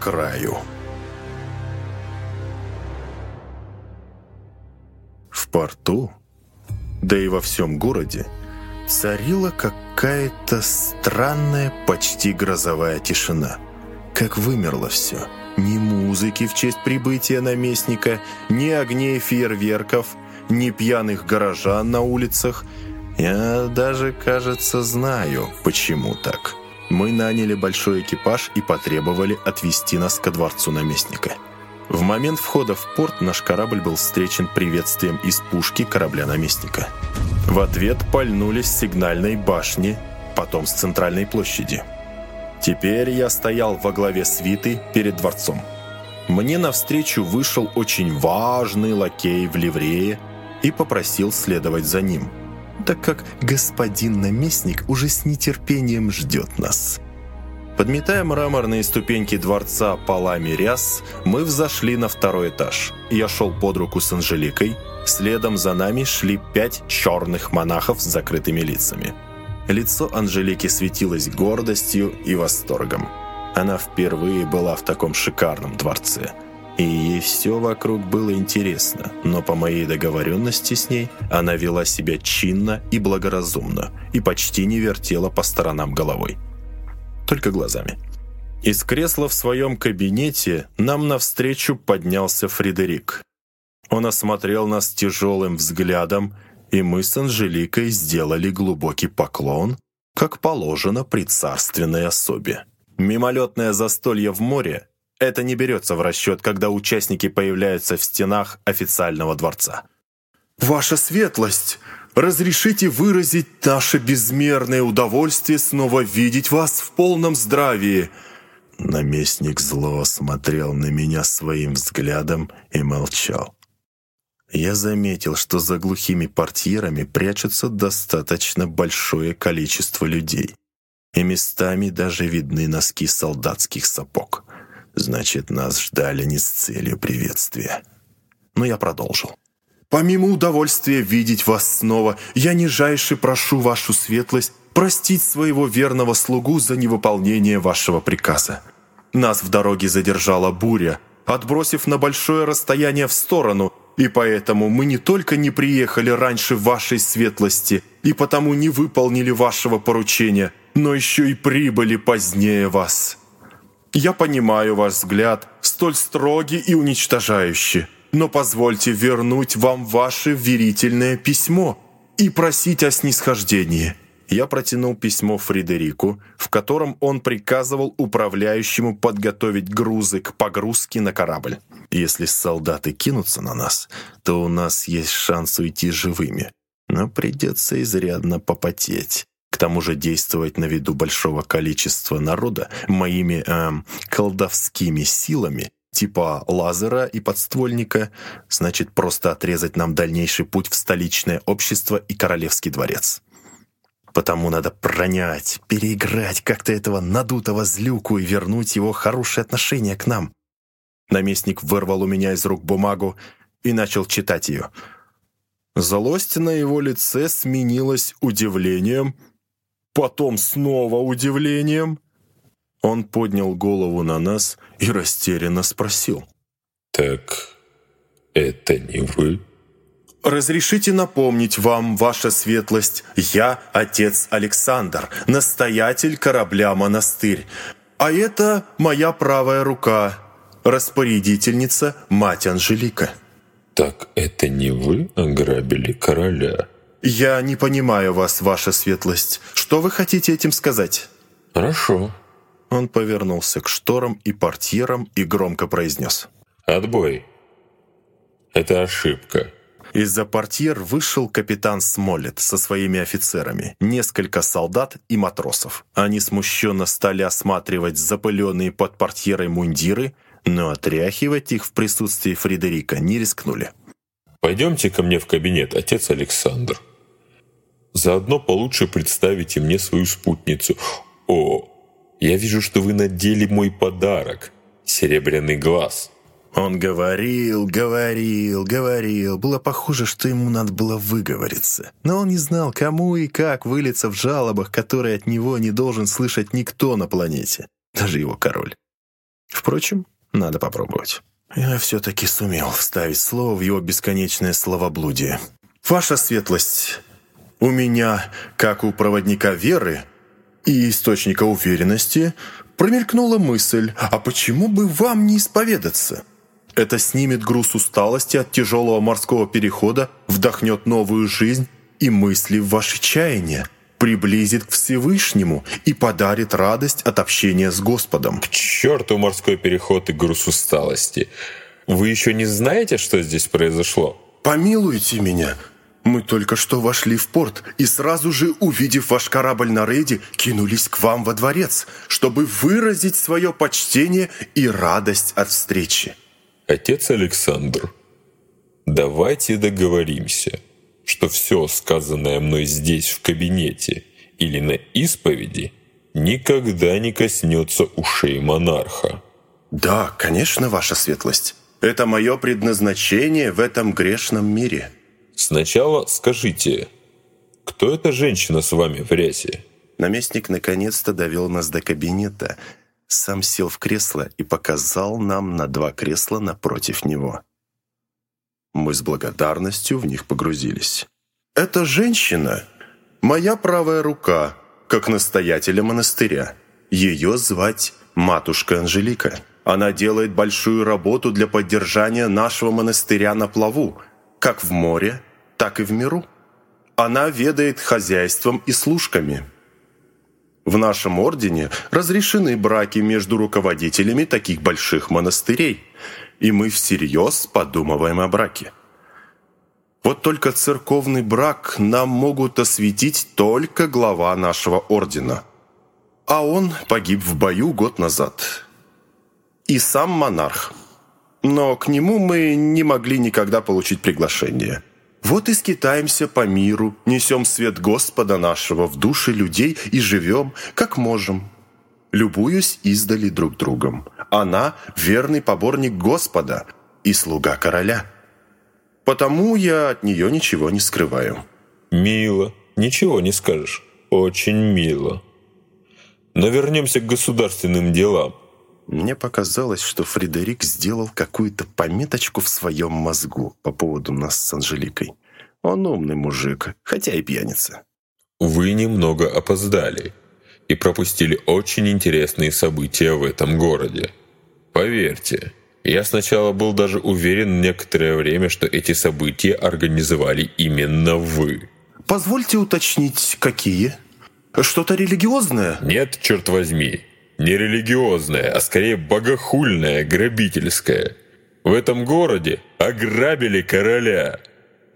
краю. В порту, да и во всем городе, царила какая-то странная, почти грозовая тишина. Как вымерло все. Ни музыки в честь прибытия наместника, ни огней фейерверков, ни пьяных горожан на улицах. Я даже, кажется, знаю, почему так. Мы наняли большой экипаж и потребовали отвезти нас ко дворцу наместника. В момент входа в порт наш корабль был встречен приветствием из пушки корабля наместника. В ответ пальнули с сигнальной башни, потом с центральной площади. Теперь я стоял во главе свиты перед дворцом. Мне навстречу вышел очень важный лакей в ливрее и попросил следовать за ним, так как господин наместник уже с нетерпением ждет нас. Подметая мраморные ступеньки дворца полами ряс, мы взошли на второй этаж. Я шел под руку с Анжеликой, следом за нами шли пять черных монахов с закрытыми лицами. Лицо Анжелики светилось гордостью и восторгом. Она впервые была в таком шикарном дворце. И ей все вокруг было интересно, но по моей договоренности с ней она вела себя чинно и благоразумно и почти не вертела по сторонам головой только глазами. Из кресла в своем кабинете нам навстречу поднялся Фредерик. Он осмотрел нас тяжелым взглядом, и мы с Анжеликой сделали глубокий поклон, как положено при царственной особе. Мимолетное застолье в море – это не берется в расчет, когда участники появляются в стенах официального дворца. «Ваша светлость!» разрешите выразить наше безмерное удовольствие снова видеть вас в полном здравии». Наместник зло смотрел на меня своим взглядом и молчал. Я заметил, что за глухими портьерами прячется достаточно большое количество людей. И местами даже видны носки солдатских сапог. Значит, нас ждали не с целью приветствия. Но я продолжил. Помимо удовольствия видеть вас снова, я нижайше прошу вашу светлость простить своего верного слугу за невыполнение вашего приказа. Нас в дороге задержала буря, отбросив на большое расстояние в сторону, и поэтому мы не только не приехали раньше вашей светлости и потому не выполнили вашего поручения, но еще и прибыли позднее вас. Я понимаю ваш взгляд, столь строгий и уничтожающий но позвольте вернуть вам ваше верительное письмо и просить о снисхождении». Я протянул письмо Фредерику, в котором он приказывал управляющему подготовить грузы к погрузке на корабль. Если солдаты кинутся на нас, то у нас есть шанс уйти живыми. Но придется изрядно попотеть. Тому же действовать на виду большого количества народа моими эм, колдовскими силами типа лазера и подствольника, значит просто отрезать нам дальнейший путь в столичное общество и королевский дворец. Потому надо пронять, переиграть как-то этого надутого злюку и вернуть его хорошее отношение к нам. Наместник вырвал у меня из рук бумагу и начал читать ее. Злость на его лице сменилась удивлением, потом снова удивлением — он поднял голову на нас и растерянно спросил. «Так это не вы?» «Разрешите напомнить вам, ваша светлость, я отец Александр, настоятель корабля-монастырь, а это моя правая рука, распорядительница мать Анжелика». «Так это не вы ограбили короля?» «Я не понимаю вас, ваша светлость. Что вы хотите этим сказать?» «Хорошо. Он повернулся к шторам и портьерам и громко произнес. «Отбой. Это ошибка». Из-за портьер вышел капитан Смолет со своими офицерами, несколько солдат и матросов. Они смущенно стали осматривать запыленные под портьерой мундиры, но отряхивать их в присутствии Фредерика не рискнули. «Пойдемте ко мне в кабинет, отец Александр. Заодно получше представите мне свою спутницу. О, я вижу, что вы надели мой подарок — серебряный глаз». Он говорил, говорил, говорил. Было похоже, что ему надо было выговориться. Но он не знал, кому и как вылиться в жалобах, которые от него не должен слышать никто на планете, даже его король. Впрочем, надо попробовать. Я все-таки сумел вставить слово в его бесконечное словоблудие. «Ваша светлость, у меня, как у проводника веры и источника уверенности, промелькнула мысль, а почему бы вам не исповедаться?» Это снимет груз усталости от тяжелого морского перехода, вдохнет новую жизнь и мысли в ваши чаяния приблизит к Всевышнему и подарит радость от общения с Господом. К черту морской переход и груз усталости. Вы еще не знаете, что здесь произошло? Помилуйте меня. Мы только что вошли в порт и сразу же, увидев ваш корабль на рейде, кинулись к вам во дворец, чтобы выразить свое почтение и радость от встречи. Отец Александр, давайте договоримся – что все сказанное мной здесь в кабинете или на исповеди никогда не коснется ушей монарха. Да, конечно, ваша светлость. Это мое предназначение в этом грешном мире. Сначала скажите, кто эта женщина с вами в рясе? Наместник наконец-то довел нас до кабинета, сам сел в кресло и показал нам на два кресла напротив него. Мы с благодарностью в них погрузились. «Эта женщина — моя правая рука, как настоятеля монастыря. Ее звать матушка Анжелика. Она делает большую работу для поддержания нашего монастыря на плаву, как в море, так и в миру. Она ведает хозяйством и служками». В нашем ордене разрешены браки между руководителями таких больших монастырей – и мы всерьез подумываем о браке. Вот только церковный брак нам могут осветить только глава нашего ордена. А он погиб в бою год назад. И сам монарх. Но к нему мы не могли никогда получить приглашение. Вот и скитаемся по миру, несем свет Господа нашего в души людей и живем, как можем. Любуюсь издали друг другом. Она – верный поборник Господа и слуга короля. Потому я от нее ничего не скрываю». «Мило. Ничего не скажешь. Очень мило. Но вернемся к государственным делам. Мне показалось, что Фредерик сделал какую-то пометочку в своем мозгу по поводу нас с Анжеликой. Он умный мужик, хотя и пьяница. Вы немного опоздали и пропустили очень интересные события в этом городе. Поверьте, я сначала был даже уверен некоторое время, что эти события организовали именно вы. Позвольте уточнить, какие? Что-то религиозное? Нет, черт возьми. Не религиозное, а скорее богохульное, грабительское. В этом городе ограбили короля.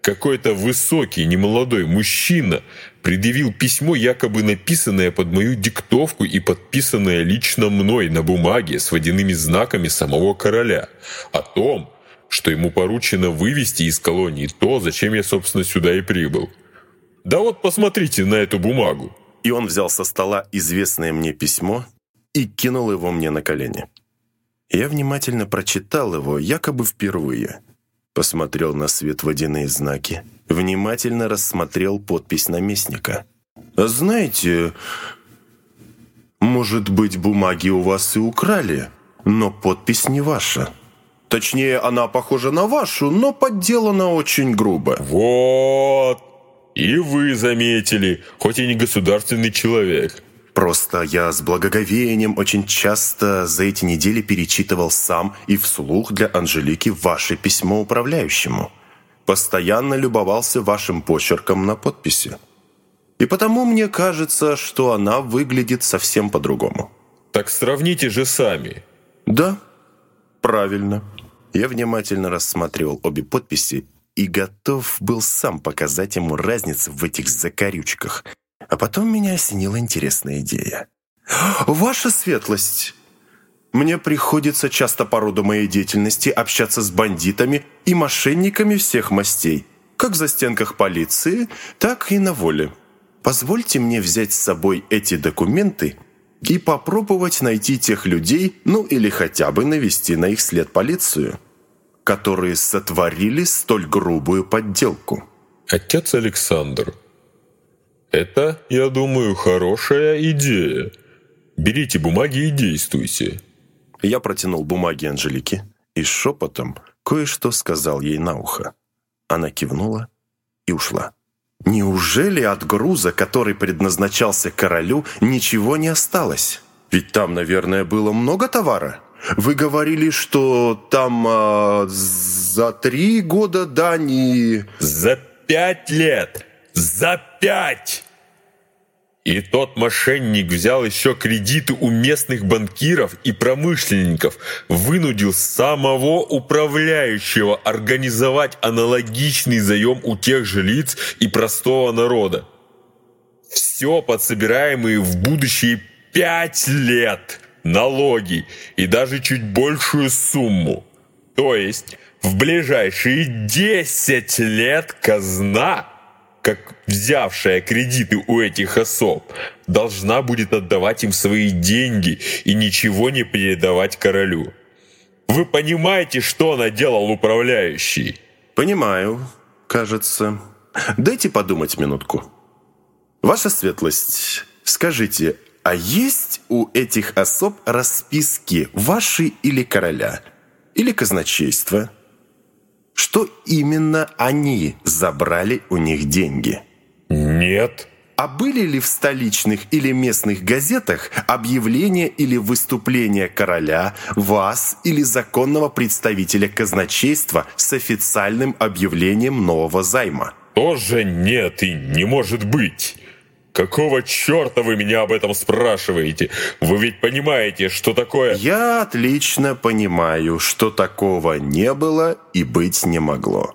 Какой-то высокий, немолодой мужчина предъявил письмо, якобы написанное под мою диктовку и подписанное лично мной на бумаге с водяными знаками самого короля, о том, что ему поручено вывести из колонии то, зачем я, собственно, сюда и прибыл. Да вот посмотрите на эту бумагу. И он взял со стола известное мне письмо и кинул его мне на колени. Я внимательно прочитал его, якобы впервые – посмотрел на свет водяные знаки, внимательно рассмотрел подпись наместника. «А знаете, может быть, бумаги у вас и украли, но подпись не ваша. Точнее, она похожа на вашу, но подделана очень грубо». «Вот! И вы заметили, хоть и не государственный человек». Просто я с благоговением очень часто за эти недели перечитывал сам и вслух для Анжелики ваше письмо управляющему. Постоянно любовался вашим почерком на подписи. И потому мне кажется, что она выглядит совсем по-другому. Так сравните же сами. Да, правильно. Я внимательно рассматривал обе подписи и готов был сам показать ему разницу в этих закорючках – а потом меня осенила интересная идея. «Ваша светлость!» Мне приходится часто по роду моей деятельности общаться с бандитами и мошенниками всех мастей, как в застенках полиции, так и на воле. Позвольте мне взять с собой эти документы и попробовать найти тех людей, ну или хотя бы навести на их след полицию, которые сотворили столь грубую подделку. Отец Александр, это, я думаю, хорошая идея. Берите бумаги и действуйте. Я протянул бумаги Анжелике и шепотом кое-что сказал ей на ухо. Она кивнула и ушла. Неужели от груза, который предназначался королю, ничего не осталось? Ведь там, наверное, было много товара. Вы говорили, что там а, за три года дани... За пять лет! За пять! И тот мошенник взял еще кредиты у местных банкиров и промышленников, вынудил самого управляющего организовать аналогичный заем у тех же лиц и простого народа. Все подсобираемые в будущие пять лет налоги и даже чуть большую сумму. То есть в ближайшие десять лет казна как взявшая кредиты у этих особ, должна будет отдавать им свои деньги и ничего не передавать королю. Вы понимаете, что наделал управляющий? Понимаю, кажется. Дайте подумать минутку. Ваша светлость, скажите, а есть у этих особ расписки ваши или короля? Или казначейства? Что именно они забрали у них деньги. Нет. А были ли в столичных или местных газетах объявления или выступления короля, вас или законного представителя казначейства с официальным объявлением нового займа? Тоже нет и не может быть. «Какого черта вы меня об этом спрашиваете? Вы ведь понимаете, что такое...» «Я отлично понимаю, что такого не было и быть не могло.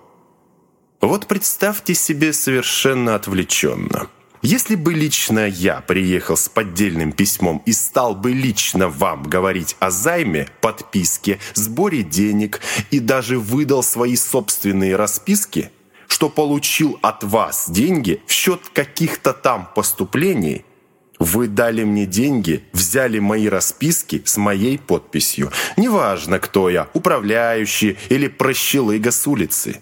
Вот представьте себе совершенно отвлеченно. Если бы лично я приехал с поддельным письмом и стал бы лично вам говорить о займе, подписке, сборе денег и даже выдал свои собственные расписки, что получил от вас деньги в счет каких-то там поступлений, вы дали мне деньги, взяли мои расписки с моей подписью. Неважно, кто я, управляющий или прощелыга с улицы.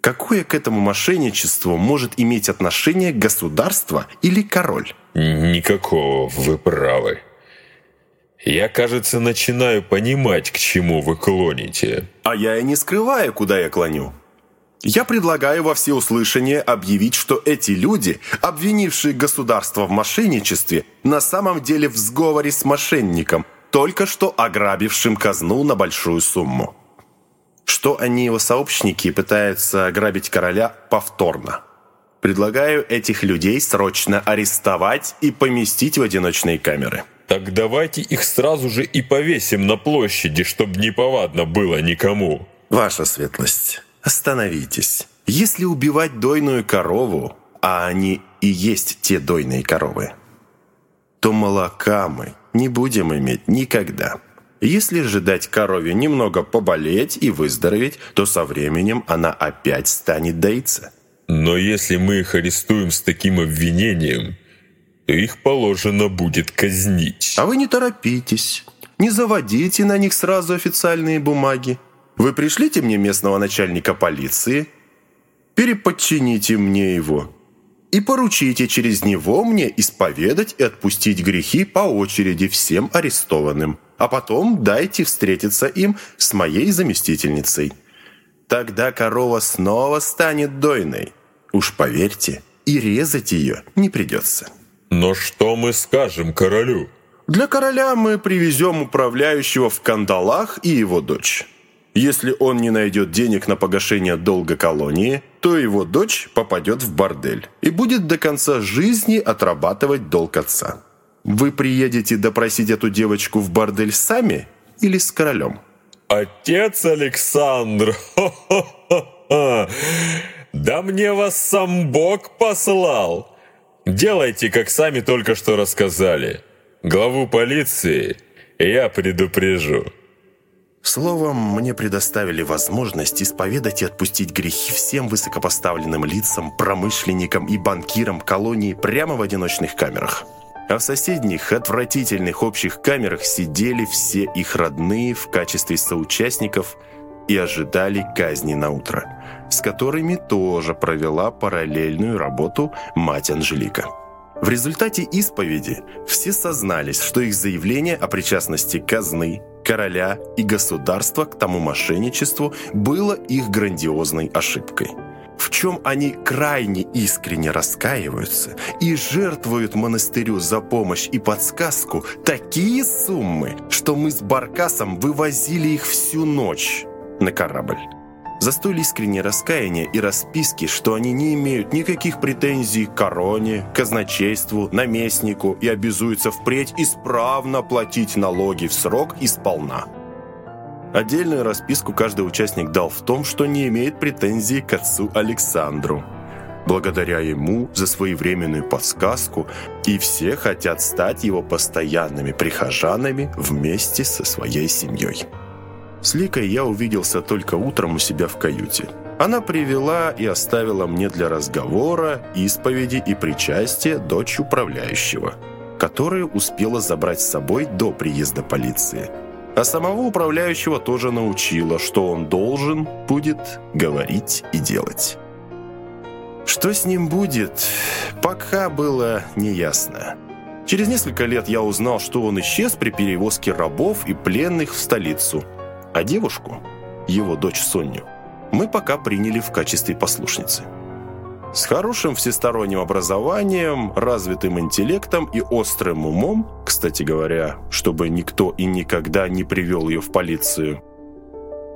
Какое к этому мошенничеству может иметь отношение государство или король? Никакого, вы правы. Я, кажется, начинаю понимать, к чему вы клоните. А я и не скрываю, куда я клоню. Я предлагаю во всеуслышание объявить, что эти люди, обвинившие государство в мошенничестве, на самом деле в сговоре с мошенником, только что ограбившим казну на большую сумму. Что они, его сообщники, пытаются ограбить короля повторно. Предлагаю этих людей срочно арестовать и поместить в одиночные камеры. Так давайте их сразу же и повесим на площади, чтобы неповадно было никому. Ваша светлость, Остановитесь. Если убивать дойную корову, а они и есть те дойные коровы, то молока мы не будем иметь никогда. Если же дать корове немного поболеть и выздороветь, то со временем она опять станет доиться. Но если мы их арестуем с таким обвинением, то их положено будет казнить. А вы не торопитесь. Не заводите на них сразу официальные бумаги. Вы пришлите мне местного начальника полиции, переподчините мне его и поручите через него мне исповедать и отпустить грехи по очереди всем арестованным, а потом дайте встретиться им с моей заместительницей. Тогда корова снова станет дойной. Уж поверьте, и резать ее не придется. Но что мы скажем королю? Для короля мы привезем управляющего в кандалах и его дочь. Если он не найдет денег на погашение долга колонии, то его дочь попадет в бордель и будет до конца жизни отрабатывать долг отца. Вы приедете допросить эту девочку в бордель сами или с королем? Отец Александр! Да мне вас сам Бог послал! Делайте, как сами только что рассказали. Главу полиции я предупрежу. Словом, мне предоставили возможность исповедать и отпустить грехи всем высокопоставленным лицам, промышленникам и банкирам колонии прямо в одиночных камерах. А в соседних, отвратительных общих камерах сидели все их родные в качестве соучастников и ожидали казни на утро, с которыми тоже провела параллельную работу мать Анжелика. В результате исповеди все сознались, что их заявление о причастности казны короля и государства к тому мошенничеству было их грандиозной ошибкой в чем они крайне искренне раскаиваются и жертвуют монастырю за помощь и подсказку такие суммы, что мы с Баркасом вывозили их всю ночь на корабль. За столь искреннее раскаяние и расписки, что они не имеют никаких претензий к короне, казначейству, наместнику и обязуются впредь исправно платить налоги в срок и сполна. Отдельную расписку каждый участник дал в том, что не имеет претензий к отцу Александру. Благодаря ему за своевременную подсказку и все хотят стать его постоянными прихожанами вместе со своей семьей. С Ликой я увиделся только утром у себя в каюте. Она привела и оставила мне для разговора, исповеди и причастия дочь управляющего, которую успела забрать с собой до приезда полиции – а самого управляющего тоже научила, что он должен будет говорить и делать. Что с ним будет, пока было неясно. Через несколько лет я узнал, что он исчез при перевозке рабов и пленных в столицу, а девушку, его дочь Соню, мы пока приняли в качестве послушницы. С хорошим всесторонним образованием, развитым интеллектом и острым умом, кстати говоря, чтобы никто и никогда не привел ее в полицию.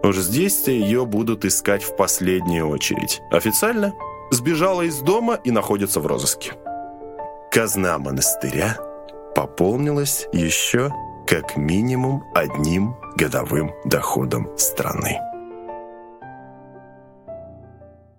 Уж здесь-то ее будут искать в последнюю очередь. Официально сбежала из дома и находится в розыске. Казна монастыря пополнилась еще как минимум одним годовым доходом страны.